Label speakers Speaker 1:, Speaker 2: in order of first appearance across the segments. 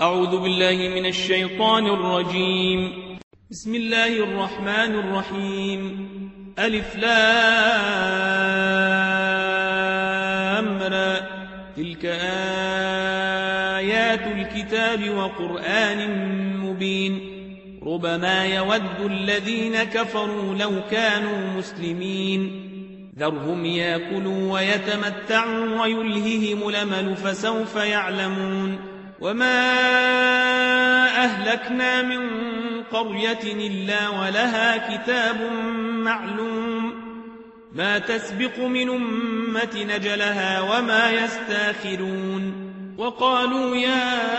Speaker 1: أعوذ بالله من الشيطان الرجيم. بسم الله الرحمن الرحيم. ألف لام را. تلك آيات الكتاب وقرآن مبين. ربما يود الذين كفروا لو كانوا مسلمين. ذرهم ياكلوا ويتمتعوا ويلههم الأمل فسوف يعلمون. وما أهلكنا من قرية إلا ولها كتاب معلوم ما تسبق من أمة نجلها وما يستاخرون وقالوا يا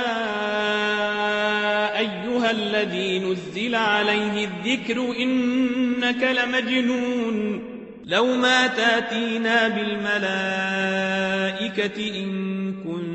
Speaker 1: أيها الذي نزل عليه الذكر إنك لمجنون لو ما تاتينا بالملائكة إن كنت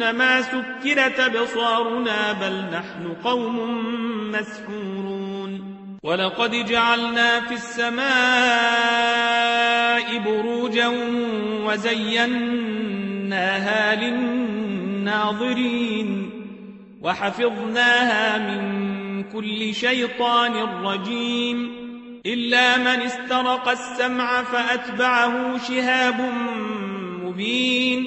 Speaker 1: إنما سكرت بصارنا بل نحن قوم مسحورون. ولقد جعلنا في السماء بروجا وزيناها للناظرين. وحفظناها من كل شيطان رجيم. إلا من استرق السمع فأتبعه شهاب مبين.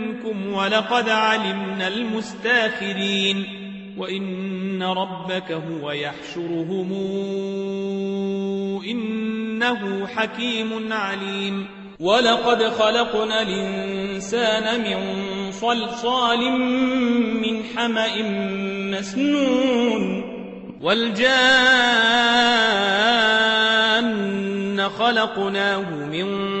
Speaker 1: ولقد علمنا المستاخرين وإن ربك هو يحشرهم إنه حكيم عليم ولقد خلقنا الإنسان من صلصال من حمأ مسنون والجان خلقناه من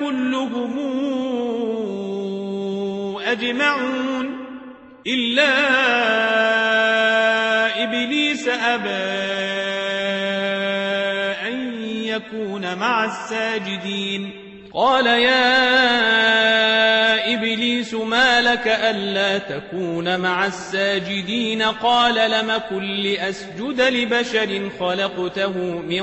Speaker 1: كلهم أجمعون إلا إبليس أبى أن يكون مع الساجدين. قال يا إبليس ما لك ألا تكون مع الساجدين؟ قال لم كن لأسجد لبشر خلقته من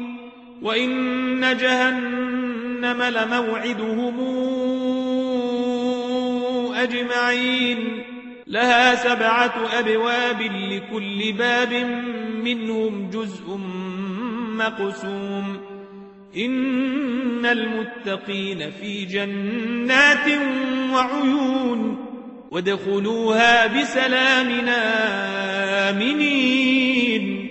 Speaker 1: وإن جهنم لموعدهم أجمعين لها سبعة أبواب لكل باب منهم جزء مقسوم إن المتقين في جنات وعيون وادخلوها بسلام آمنين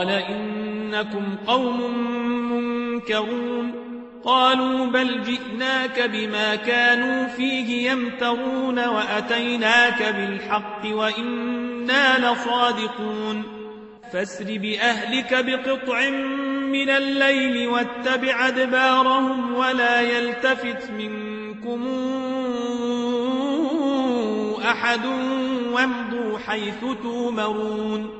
Speaker 1: قال إنكم قوم منكرون. قالوا بل جئناك بما كانوا فيه يمترون وأتيناك بالحق وإنا لصادقون. فاسر بأهلك بقطع من الليل واتبع أدبارهم ولا يلتفت منكم أحد وامضوا حيث تومرون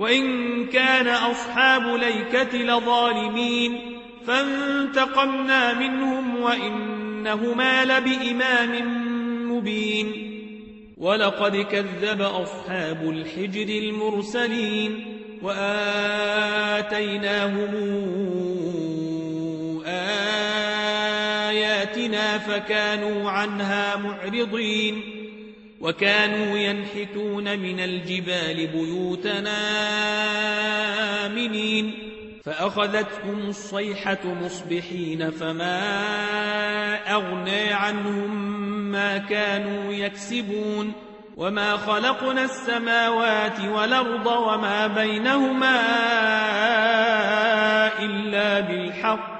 Speaker 1: وإن كان أصحاب ليكة لظالمين فانتقمنا منهم وإنهما لبإمام مبين ولقد كذب أصحاب الحجر المرسلين وآتيناهم آياتنا فكانوا عنها معرضين وكانوا ينحتون من الجبال بيوتنا آمنين. فأخذتهم الصيحة مصبحين فما أغنى عنهم ما كانوا يكسبون. وما خلقنا السماوات والأرض وما بينهما إلا بالحق.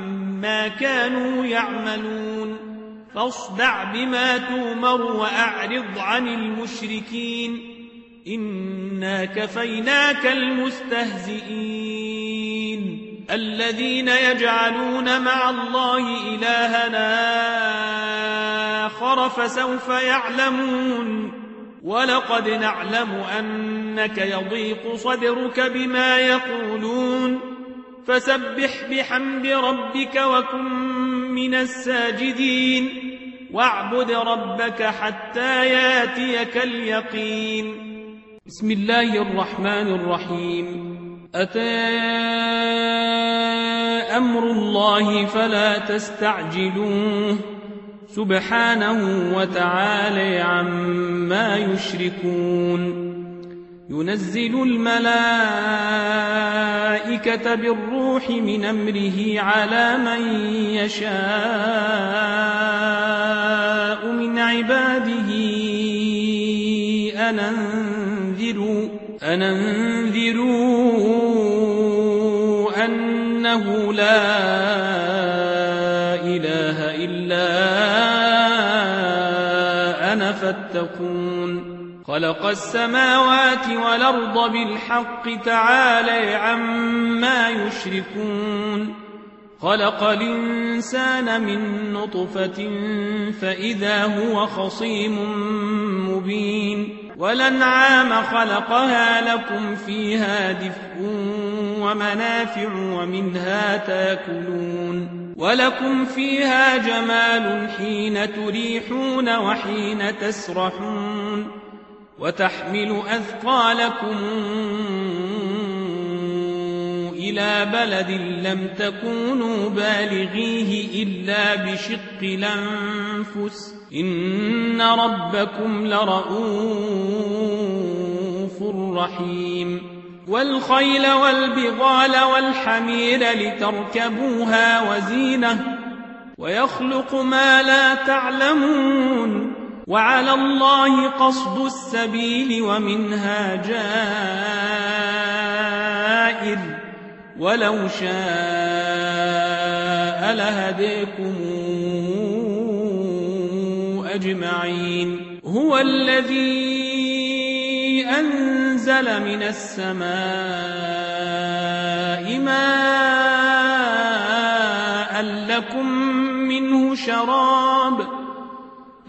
Speaker 1: كانوا يعملون. فاصدع بما تومر وأعرض عن المشركين. إنا كفيناك المستهزئين. الذين يجعلون مع الله إلهنا آخر فسوف يعلمون. ولقد نعلم أنك يضيق صدرك بما يقولون. فسبح بحمد ربك وكن من الساجدين. واعبد ربك حتى ياتيك اليقين. بسم الله الرحمن الرحيم. أتى أمر الله فلا تستعجلوه. سبحانه وتعالى عما يشركون. ينزل الملائكة بالروح من أمره على من يشاء من عباده. أننذروا أننذروا أنه لا خلق السماوات والأرض بالحق تعالى عما يشركون. خلق الإنسان من نطفة فإذا هو خصيم مبين. ولنعام خلقها لكم فيها دفء ومنافع ومنها تاكلون. ولكم فيها جمال حين تريحون وحين تسرحون. وتحمل أثقالكم إلى بلد لم تكونوا بالغيه إلا بشق الأنفس. إن ربكم لرؤوف رحيم. والخيل والبغال والحمير لتركبوها وزينة. ويخلق ما لا تعلمون. وعلى الله قصد السبيل ومنها جائر ولو شاء لهديكم أجمعين. هو الذي أنزل من السماء ماء لكم منه شراب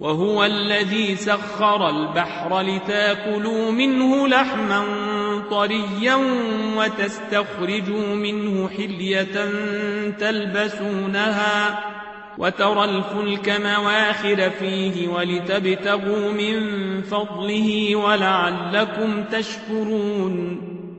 Speaker 1: وهو الذي سخر البحر لتاكلوا منه لحما طريا وتستخرجوا منه حلية تلبسونها وترى الفلك مواخر فيه ولتبتغوا من فضله ولعلكم تشكرون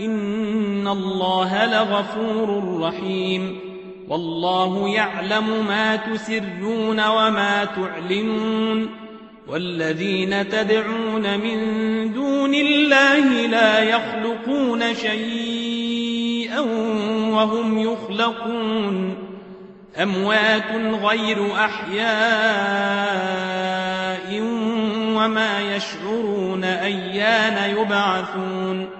Speaker 1: إن الله لغفور رحيم. والله يعلم ما تسرون وما تعلنون. والذين تدعون من دون الله لا يخلقون شيئا وهم يخلقون. أموات غير أحياء وما يشعرون أيان يبعثون.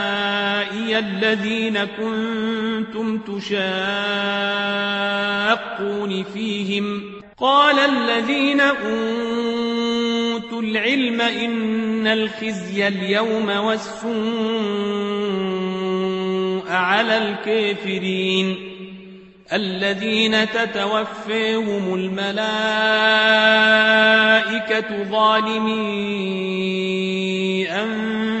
Speaker 1: الذين كنتم تشاقون فيهم قال الذين أوتوا العلم إن الخزي اليوم والسوء على الكافرين الذين تتوفيهم الملائكة ظالمي أنفسهم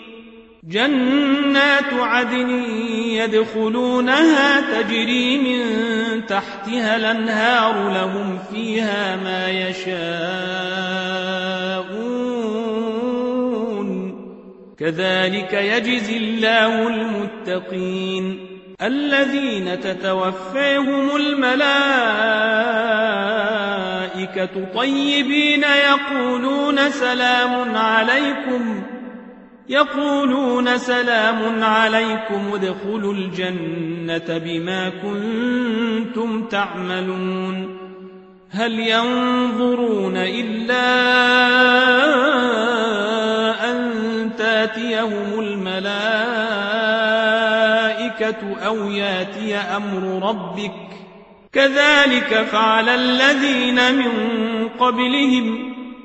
Speaker 1: جنات عدن يدخلونها تجري من تحتها الأنهار لهم فيها ما يشاءون. كذلك يجزي الله المتقين. الذين تتوفيهم الملائكة طيبين يقولون سلام عليكم. يقولون سلام عليكم ادخلوا الجنة بما كنتم تعملون هل ينظرون إلا أن تأتيهم الملائكة أو يأتي أمر ربك؟ كذلك فعل الذين من قبلهم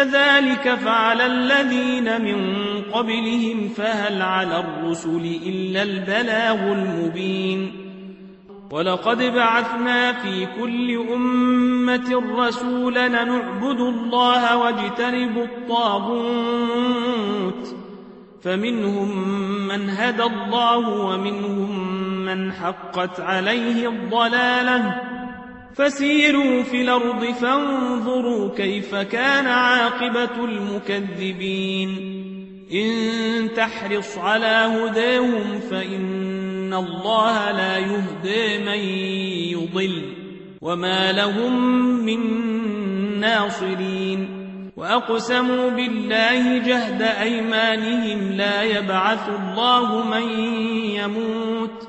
Speaker 1: كذلك فعل الذين من قبلهم فهل على الرسل إلا البلاغ المبين. ولقد بعثنا في كل أمة رسولا نعبد الله واجتنب الطاغوت. فمنهم من هدى الله ومنهم من حقت عليه الضلالة. فسيروا في الأرض فانظروا كيف كان عاقبة المكذبين. إن تحرص على هداهم فإن إن الله لا يهدي من يضل وما لهم من ناصرين. وأقسموا بالله جهد أيمانهم لا يبعث الله من يموت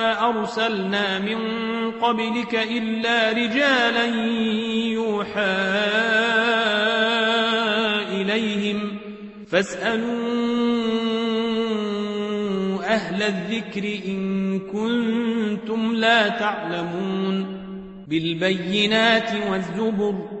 Speaker 1: أرسلنا من قبلك إلا رجالا يوحى إليهم. فاسألوا أهل الذكر إن كنتم لا تعلمون. بالبينات والزبر.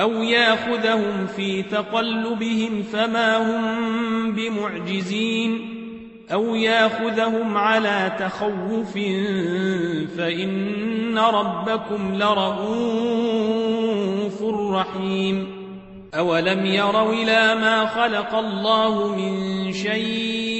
Speaker 1: أو ياخذهم في تقلبهم فما هم بمعجزين أو ياخذهم على تخوف فإن ربكم لرؤوف رحيم أولم يروا إلى ما خلق الله من شيء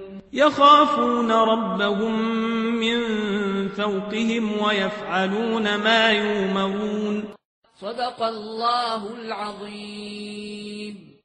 Speaker 1: يخافون ربهم من فوقهم ويفعلون ما يؤمرون.
Speaker 2: صدق الله العظيم.